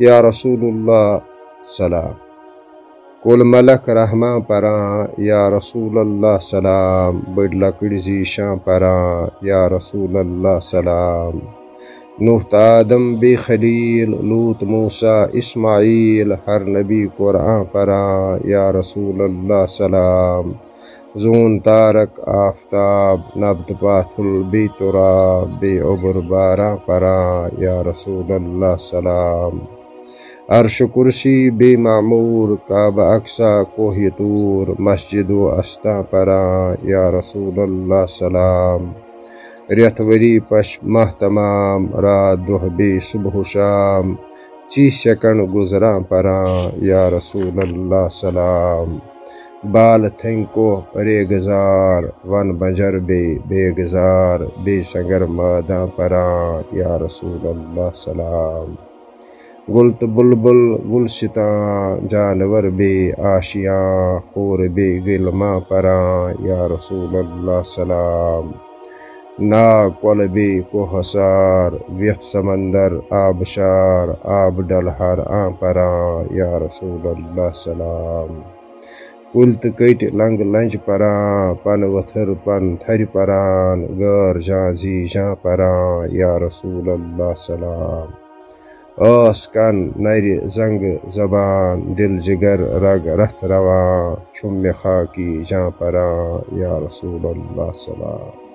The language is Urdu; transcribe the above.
یا رسول اللہ سلام۔ کل ملک رحمان پران یا رسول اللہ سلام۔ بڑ لکڑ زیشان پران یا رسول اللہ سلام۔ نوح آدم بی خلیل لوت موسیٰ، اسماعیل، ہر نبی قرآن پران یا رسول اللہ سلام۔ زون، تارک، آفتاب، نبد پاتل بی تراب بی عبر بارا پرا یا رسول اللہ سلام۔ عرش کرسی بی معمور، کعب اقسا کوہ تور مسجد و استا پرا یا رسول اللہ سلام۔ ریت وری پش ماہ تمام، رات دہ بی صبح و شام۔ چی سیکنڈ گزرا پرا یا رسول اللہ سلام۔ بال تھنکو پرے گزار، ون بجر بے بے گزار۔ بے سنگر مادہ پران یا رسول اللہ سلام۔ گلت بلبل گلشتان جانور بے آشیاں، خور بے گلما پران یا رسول اللہ سلام۔ نا کل بے کو حسار ویت سمندر آبشار آب ڈلہر آ پران یا رسول اللہ سلام۔ کل تو کٹ لنگ لنج پران پن وتھر پن تھر پران غیر جان زی جان پران یا رسول اللہ سلام۔ ٲس کَن نَرِ زنٛگہٕ زبان، دل، جگر، رگ رَوان چھُم مےٚ خاکی جان پَران یا رسول اللہ صلی اللہ